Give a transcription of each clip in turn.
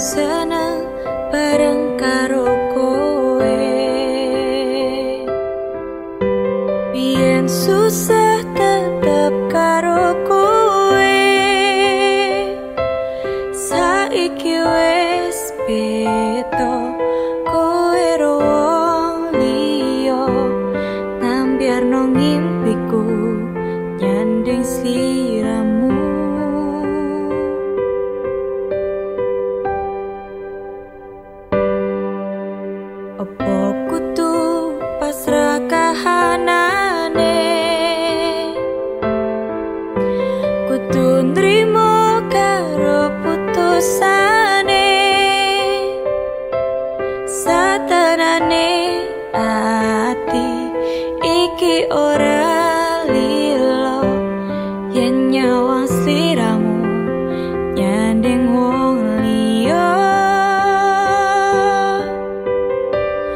seneng bareng karo kowe. Bien susah tetep karo kowe. Saiki wes beto kowe rong liyo Nambiar no ngimpiku nyanding sliramu Opo kutu pasrah kahanane? Kutu nrimo karo putusane. Satanane ati iki ora lilo Yen nyawang sliramu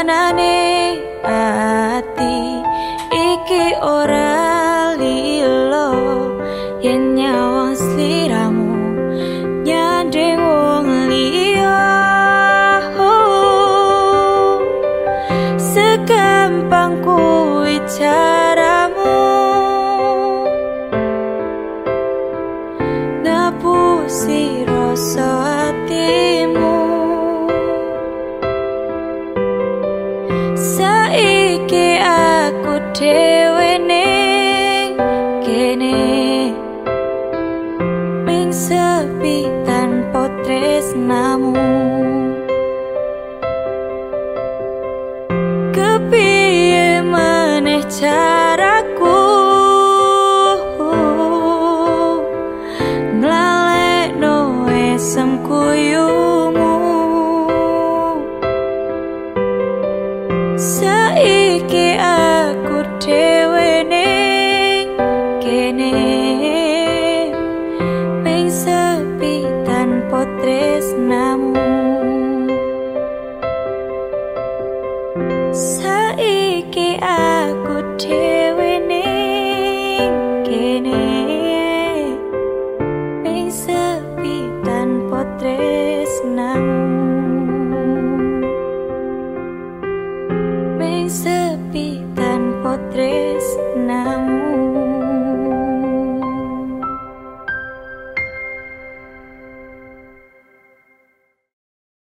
Satenane ati iki ora lilo. Yen nyawang sliramu nyanding wong liya. Segampang kuwi caramu. Ngapusi rasa hatimu Saiki aku dhewe ning kene. Ming sepi tanpa tresnamu. Kepiye maneh caraku tresnamu